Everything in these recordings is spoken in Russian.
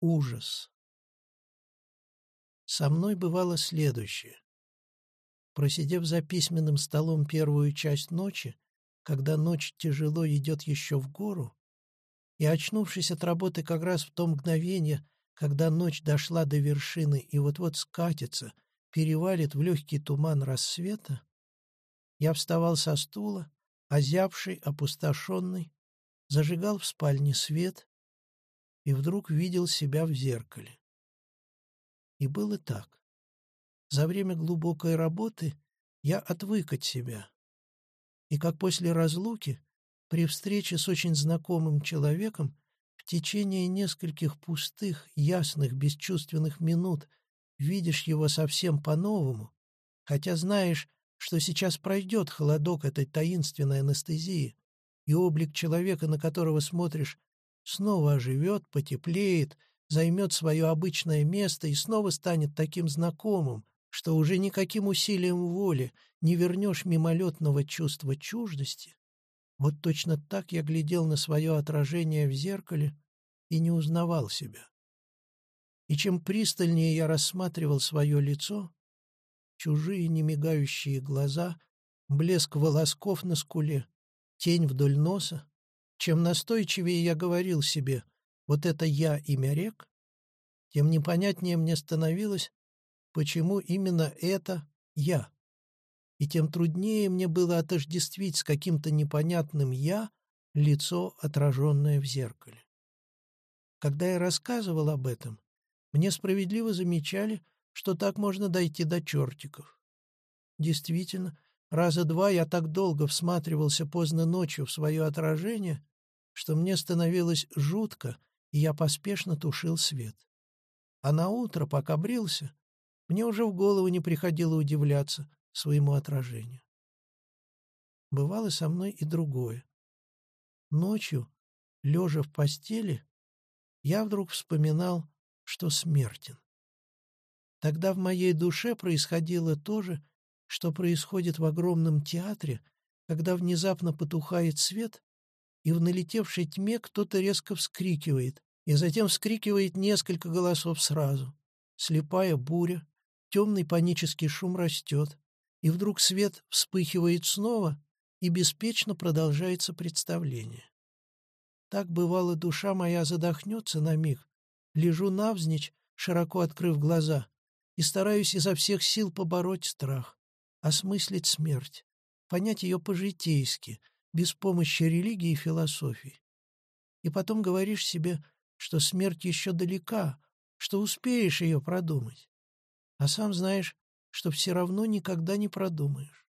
Ужас. Со мной бывало следующее. Просидев за письменным столом первую часть ночи, когда ночь тяжело идет еще в гору, и, очнувшись от работы как раз в то мгновение, когда ночь дошла до вершины и вот-вот скатится, перевалит в легкий туман рассвета, я вставал со стула, озябший, опустошенный, зажигал в спальне свет и вдруг видел себя в зеркале. И было так. За время глубокой работы я отвык от себя. И как после разлуки, при встрече с очень знакомым человеком, в течение нескольких пустых, ясных, бесчувственных минут видишь его совсем по-новому, хотя знаешь, что сейчас пройдет холодок этой таинственной анестезии, и облик человека, на которого смотришь, снова оживет, потеплеет, займет свое обычное место и снова станет таким знакомым, что уже никаким усилием воли не вернешь мимолетного чувства чуждости, вот точно так я глядел на свое отражение в зеркале и не узнавал себя. И чем пристальнее я рассматривал свое лицо, чужие немигающие глаза, блеск волосков на скуле, тень вдоль носа, чем настойчивее я говорил себе «вот это я имя рек», тем непонятнее мне становилось, почему именно это я. И тем труднее мне было отождествить с каким-то непонятным «я» лицо, отраженное в зеркале. Когда я рассказывал об этом, мне справедливо замечали, что так можно дойти до чертиков. Действительно, Раза два я так долго всматривался поздно ночью в свое отражение, что мне становилось жутко, и я поспешно тушил свет. А на утро, пока брился, мне уже в голову не приходило удивляться своему отражению. Бывало со мной и другое. Ночью, лежа в постели, я вдруг вспоминал, что смертен. Тогда в моей душе происходило то же, что происходит в огромном театре, когда внезапно потухает свет, и в налетевшей тьме кто-то резко вскрикивает, и затем вскрикивает несколько голосов сразу. Слепая буря, темный панический шум растет, и вдруг свет вспыхивает снова, и беспечно продолжается представление. Так бывало, душа моя задохнется на миг, лежу навзничь, широко открыв глаза, и стараюсь изо всех сил побороть страх осмыслить смерть, понять ее по-житейски, без помощи религии и философии. И потом говоришь себе, что смерть еще далека, что успеешь ее продумать. А сам знаешь, что все равно никогда не продумаешь.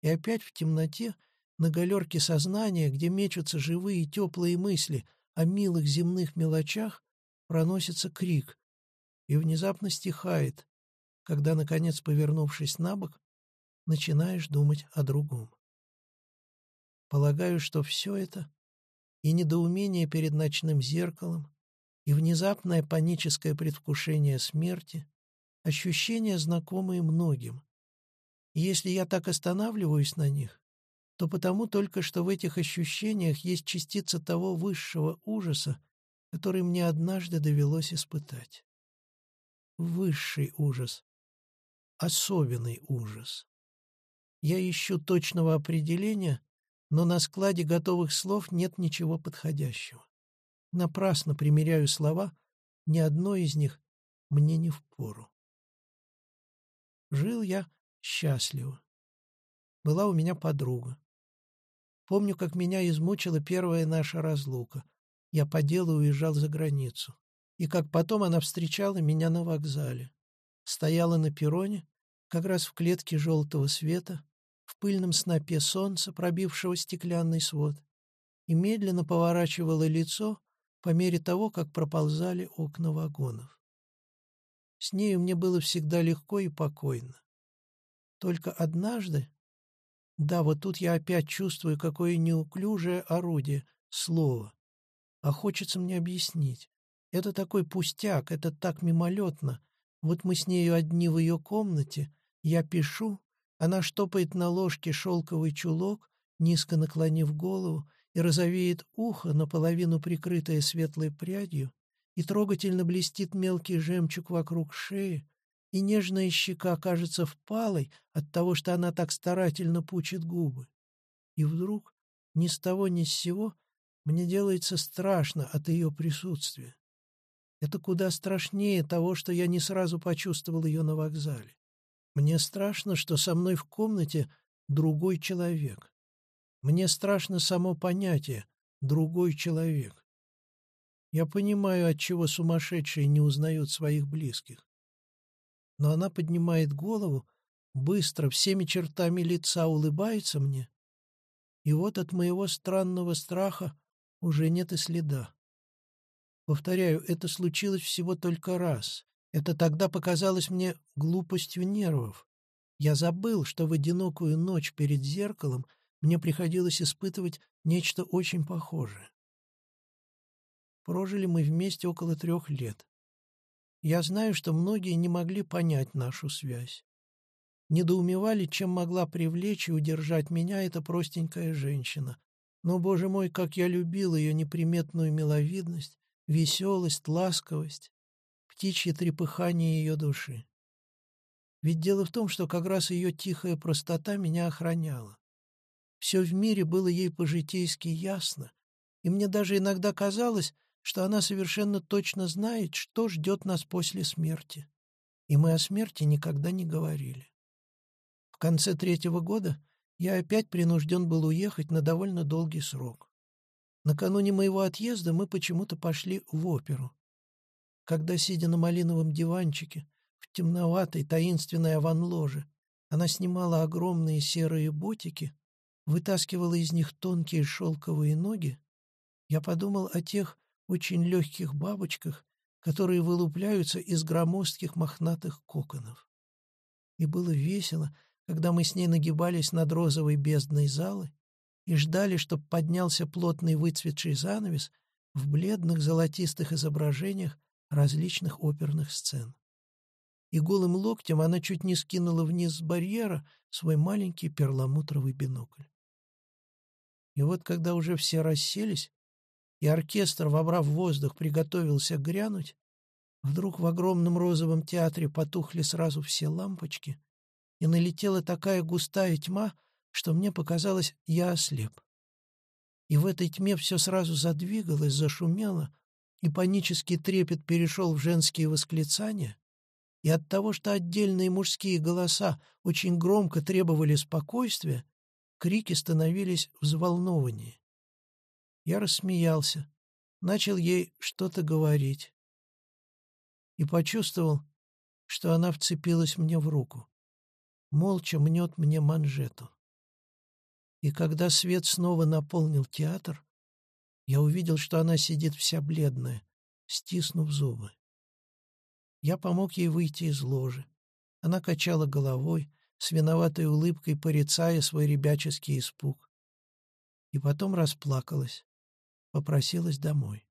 И опять в темноте, на галерке сознания, где мечутся живые теплые мысли о милых земных мелочах, проносится крик и внезапно стихает, когда, наконец, повернувшись на бок, начинаешь думать о другом. Полагаю, что все это и недоумение перед ночным зеркалом, и внезапное паническое предвкушение смерти, ощущения, знакомые многим. И если я так останавливаюсь на них, то потому только, что в этих ощущениях есть частица того высшего ужаса, который мне однажды довелось испытать. Высший ужас, особенный ужас. Я ищу точного определения, но на складе готовых слов нет ничего подходящего. Напрасно примеряю слова, ни одно из них мне не впору. Жил я счастливо. Была у меня подруга. Помню, как меня измучила первая наша разлука. Я по делу уезжал за границу. И как потом она встречала меня на вокзале. Стояла на перроне, как раз в клетке желтого света, пыльном снопе солнца, пробившего стеклянный свод, и медленно поворачивала лицо по мере того, как проползали окна вагонов. С нею мне было всегда легко и покойно. Только однажды... Да, вот тут я опять чувствую, какое неуклюжее орудие, слово. А хочется мне объяснить. Это такой пустяк, это так мимолетно. Вот мы с нею одни в ее комнате, я пишу, она штопает на ложке шелковый чулок, низко наклонив голову, и розовеет ухо, наполовину прикрытое светлой прядью, и трогательно блестит мелкий жемчуг вокруг шеи, и нежная щека кажется впалой от того, что она так старательно пучит губы. И вдруг, ни с того ни с сего, мне делается страшно от ее присутствия. Это куда страшнее того, что я не сразу почувствовал ее на вокзале. Мне страшно, что со мной в комнате другой человек. Мне страшно само понятие «другой человек». Я понимаю, от чего сумасшедшие не узнают своих близких. Но она поднимает голову, быстро, всеми чертами лица улыбается мне, и вот от моего странного страха уже нет и следа. Повторяю, это случилось всего только раз. Это тогда показалось мне глупостью нервов. Я забыл, что в одинокую ночь перед зеркалом мне приходилось испытывать нечто очень похожее. Прожили мы вместе около трех лет. Я знаю, что многие не могли понять нашу связь. Недоумевали, чем могла привлечь и удержать меня эта простенькая женщина. Но, боже мой, как я любил ее неприметную миловидность, веселость, ласковость, птичье трепыхание ее души. Ведь дело в том, что как раз ее тихая простота меня охраняла. Все в мире было ей по-житейски ясно, и мне даже иногда казалось, что она совершенно точно знает, что ждет нас после смерти. И мы о смерти никогда не говорили. В конце третьего года я опять принужден был уехать на довольно долгий срок. Накануне моего отъезда мы почему-то пошли в оперу. Когда, сидя на малиновом диванчике, в темноватой таинственной аванложе, она снимала огромные серые ботики, вытаскивала из них тонкие шелковые ноги, я подумал о тех очень легких бабочках, которые вылупляются из громоздких мохнатых коконов. И было весело, когда мы с ней нагибались над розовой бездной залы, и ждали, чтоб поднялся плотный выцветший занавес в бледных золотистых изображениях различных оперных сцен. И голым локтем она чуть не скинула вниз с барьера свой маленький перламутровый бинокль. И вот когда уже все расселись, и оркестр, вобрав воздух, приготовился грянуть, вдруг в огромном розовом театре потухли сразу все лампочки, и налетела такая густая тьма, что мне показалось, я ослеп. И в этой тьме все сразу задвигалось, зашумело, и панический трепет перешел в женские восклицания, и от того, что отдельные мужские голоса очень громко требовали спокойствия, крики становились взволнованнее. Я рассмеялся, начал ей что-то говорить и почувствовал, что она вцепилась мне в руку, молча мнет мне манжету. И когда свет снова наполнил театр, я увидел, что она сидит вся бледная, стиснув зубы. Я помог ей выйти из ложи. Она качала головой, с виноватой улыбкой порицая свой ребяческий испуг. И потом расплакалась, попросилась домой.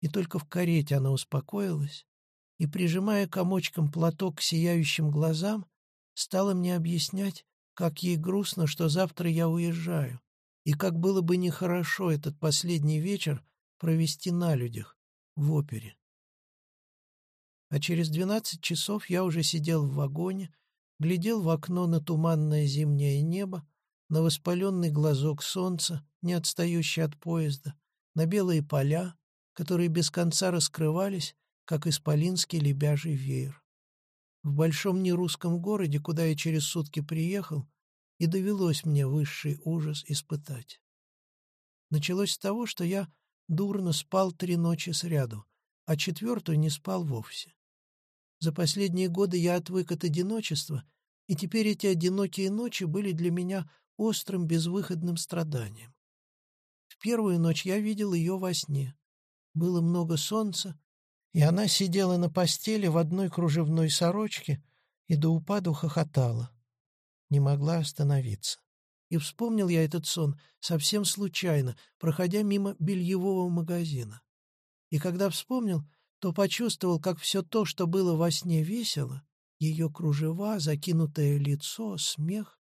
И только в карете она успокоилась и, прижимая комочком платок к сияющим глазам, стала мне объяснять, как ей грустно, что завтра я уезжаю, и как было бы нехорошо этот последний вечер провести на людях, в опере. А через двенадцать часов я уже сидел в вагоне, глядел в окно на туманное зимнее небо, на воспаленный глазок солнца, не отстающий от поезда, на белые поля, которые без конца раскрывались, как исполинский лебяжий веер в большом нерусском городе, куда я через сутки приехал, и довелось мне высший ужас испытать. Началось с того, что я дурно спал три ночи сряду, а четвертую не спал вовсе. За последние годы я отвык от одиночества, и теперь эти одинокие ночи были для меня острым безвыходным страданием. В первую ночь я видел ее во сне. Было много солнца, и она сидела на постели в одной кружевной сорочке и до упаду хохотала. Не могла остановиться. И вспомнил я этот сон совсем случайно, проходя мимо бельевого магазина. И когда вспомнил, то почувствовал, как все то, что было во сне весело, ее кружева, закинутое лицо, смех,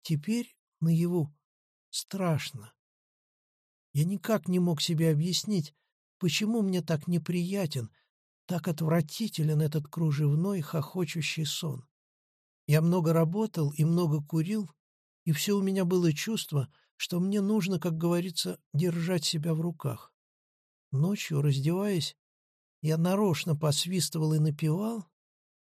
теперь наяву страшно. Я никак не мог себе объяснить, Почему мне так неприятен, так отвратителен этот кружевной, хохочущий сон? Я много работал и много курил, и все у меня было чувство, что мне нужно, как говорится, держать себя в руках. Ночью, раздеваясь, я нарочно посвистывал и напевал,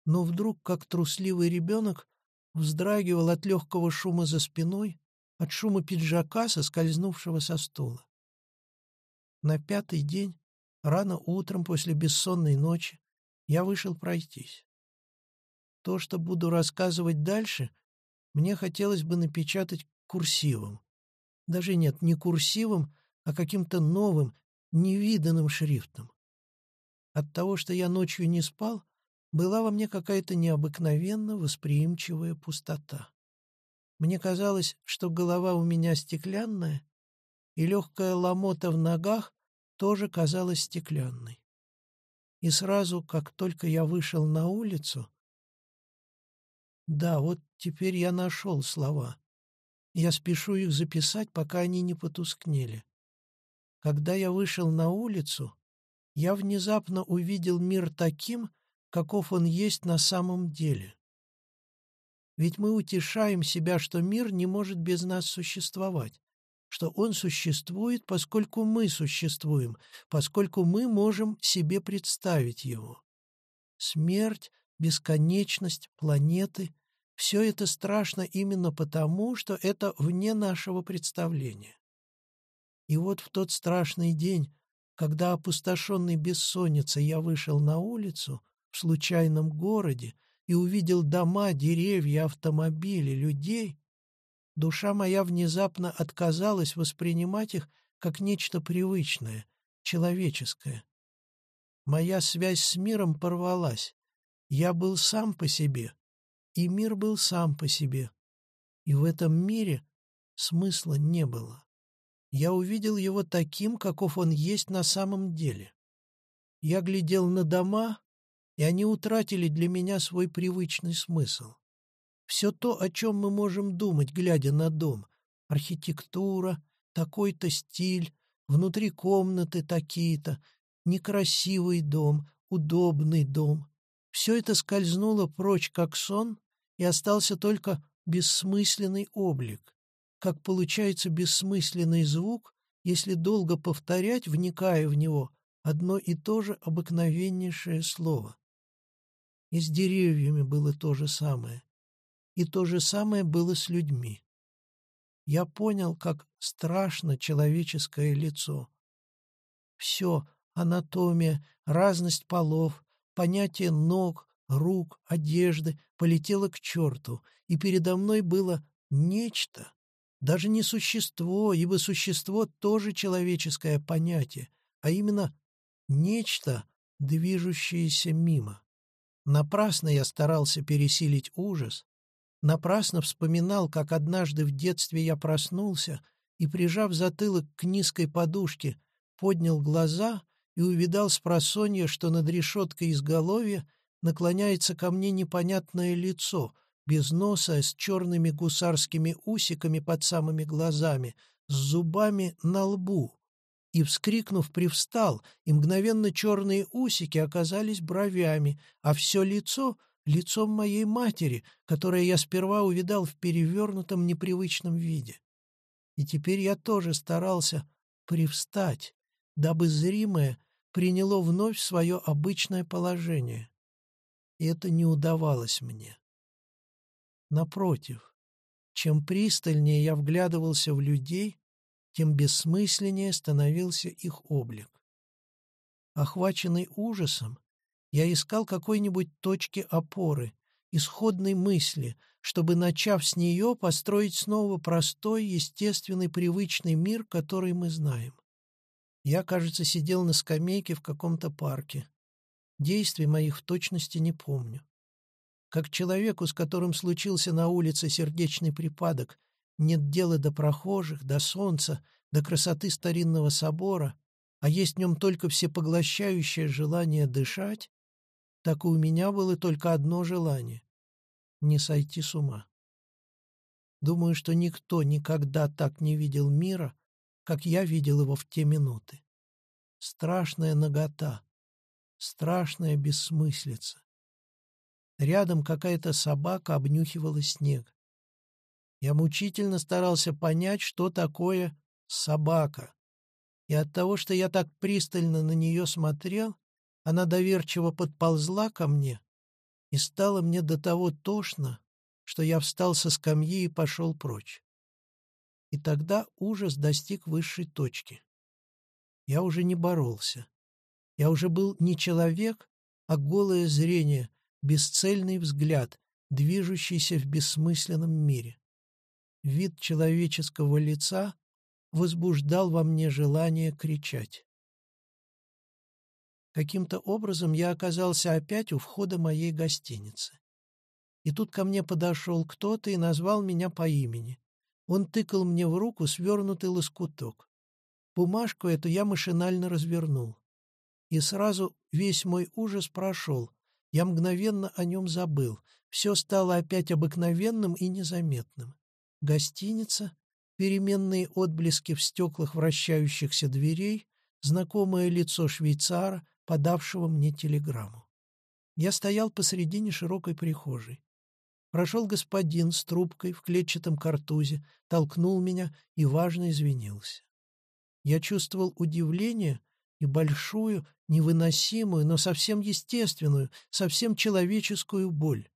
но вдруг, как трусливый ребенок, вздрагивал от легкого шума за спиной, от шума пиджака, соскользнувшего со стула. На пятый день, рано утром после бессонной ночи, я вышел пройтись. То, что буду рассказывать дальше, мне хотелось бы напечатать курсивом. Даже нет, не курсивом, а каким-то новым, невиданным шрифтом. От того, что я ночью не спал, была во мне какая-то необыкновенно восприимчивая пустота. Мне казалось, что голова у меня стеклянная, и легкая ломота в ногах тоже казалась стеклянной. И сразу, как только я вышел на улицу... Да, вот теперь я нашел слова. Я спешу их записать, пока они не потускнели. Когда я вышел на улицу, я внезапно увидел мир таким, каков он есть на самом деле. Ведь мы утешаем себя, что мир не может без нас существовать, что он существует, поскольку мы существуем, поскольку мы можем себе представить его. Смерть, бесконечность, планеты — все это страшно именно потому, что это вне нашего представления. И вот в тот страшный день, когда, опустошенный бессонницей, я вышел на улицу в случайном городе и увидел дома, деревья, автомобили, людей, душа моя внезапно отказалась воспринимать их как нечто привычное, человеческое. Моя связь с миром порвалась. Я был сам по себе, и мир был сам по себе. И в этом мире смысла не было. Я увидел его таким, каков он есть на самом деле. Я глядел на дома, и они утратили для меня свой привычный смысл. Все то, о чем мы можем думать, глядя на дом, архитектура, такой-то стиль, внутри комнаты такие-то, некрасивый дом, удобный дом, все это скользнуло прочь, как сон, и остался только бессмысленный облик, как получается бессмысленный звук, если долго повторять, вникая в него, одно и то же обыкновеннейшее слово. И с деревьями было то же самое. И то же самое было с людьми. Я понял, как страшно человеческое лицо. Все — анатомия, разность полов, понятие ног, рук, одежды — полетело к черту, и передо мной было нечто, даже не существо, ибо существо тоже человеческое понятие, а именно нечто, движущееся мимо. Напрасно я старался пересилить ужас, напрасно вспоминал, как однажды в детстве я проснулся и, прижав затылок к низкой подушке, поднял глаза и увидал с просонья, что над решеткой изголовья наклоняется ко мне непонятное лицо, без носа, с черными гусарскими усиками под самыми глазами, с зубами на лбу, и, вскрикнув, привстал, и мгновенно черные усики оказались бровями, а все лицо — лицом моей матери, которое я сперва увидал в перевернутом непривычном виде. И теперь я тоже старался привстать, дабы зримое приняло вновь свое обычное положение. И это не удавалось мне. Напротив, чем пристальнее я вглядывался в людей, тем бессмысленнее становился их облик. Охваченный ужасом, я искал какой-нибудь точки опоры, исходной мысли, чтобы, начав с нее, построить снова простой, естественный, привычный мир, который мы знаем. Я, кажется, сидел на скамейке в каком-то парке. Действий моих в точности не помню. Как человеку, с которым случился на улице сердечный припадок, нет дела до прохожих, до солнца, до красоты старинного собора, а есть в нем только всепоглощающее желание дышать, так и у меня было только одно желание — не сойти с ума. Думаю, что никто никогда так не видел мира, как я видел его в те минуты. страшная нагота, страшная бессмыслица. Рядом какая-то собака обнюхивала снег. Я мучительно старался понять, что такое собака. И от того, что я так пристально на нее смотрел, она доверчиво подползла ко мне, и стало мне до того тошно, что я встал со скамьи и пошел прочь. И тогда ужас достиг высшей точки. Я уже не боролся. Я уже был не человек, а голое зрение, бесцельный взгляд, движущийся в бессмысленном мире. Вид человеческого лица возбуждал во мне желание кричать. Каким-то образом я оказался опять у входа моей гостиницы. И тут ко мне подошел кто-то и назвал меня по имени. Он тыкал мне в руку свернутый лоскуток. Бумажку эту я машинально развернул. И сразу весь мой ужас прошел. Я мгновенно о нем забыл. Все стало опять обыкновенным и незаметным. Гостиница, переменные отблески в стеклах вращающихся дверей, знакомое лицо швейцара, подавшего мне телеграмму. Я стоял посредине широкой прихожей. Прошел господин с трубкой в клетчатом картузе, толкнул меня и важно извинился. Я чувствовал удивление и большую, невыносимую, но совсем естественную, совсем человеческую боль.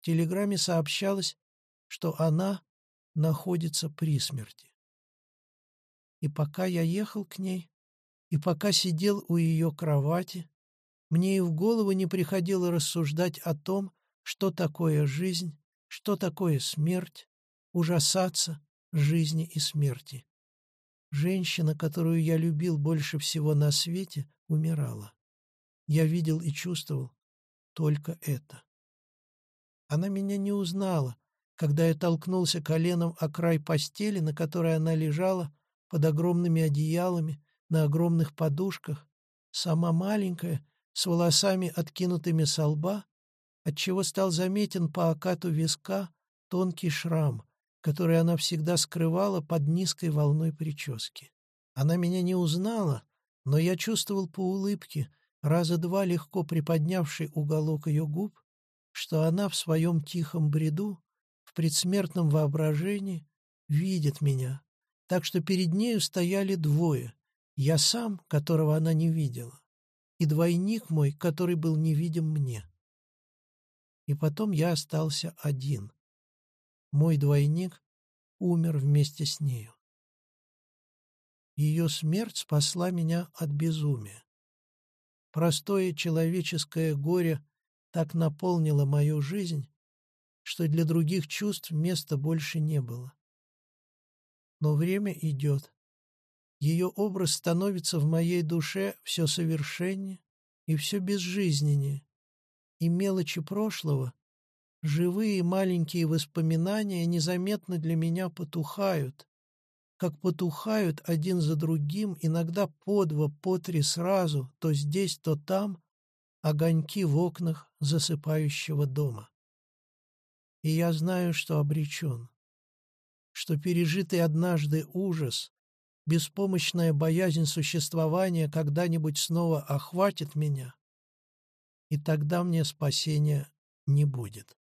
В телеграмме сообщалось, что она находится при смерти. И пока я ехал к ней, и пока сидел у ее кровати, мне и в голову не приходило рассуждать о том, что такое жизнь, что такое смерть, ужасаться жизни и смерти. Женщина, которую я любил больше всего на свете, умирала. Я видел и чувствовал только это. Она меня не узнала, когда я толкнулся коленом о край постели, на которой она лежала, под огромными одеялами, на огромных подушках, сама маленькая, с волосами откинутыми со лба, отчего стал заметен по окату виска тонкий шрам, который она всегда скрывала под низкой волной прически. Она меня не узнала, но я чувствовал по улыбке, раза два легко приподнявший уголок ее губ, что она в своем тихом бреду, в предсмертном воображении, видит меня, так что перед нею стояли двое, я сам, которого она не видела, и двойник мой, который был невидим мне. И потом я остался один. Мой двойник умер вместе с нею. Ее смерть спасла меня от безумия. Простое человеческое горе так наполнило мою жизнь, что для других чувств места больше не было. Но время идет. Ее образ становится в моей душе все совершеннее и все безжизненнее, и мелочи прошлого Живые маленькие воспоминания незаметно для меня потухают, как потухают один за другим, иногда по два, по три сразу, то здесь, то там, огоньки в окнах засыпающего дома. И я знаю, что обречен, что пережитый однажды ужас, беспомощная боязнь существования когда-нибудь снова охватит меня, и тогда мне спасения не будет.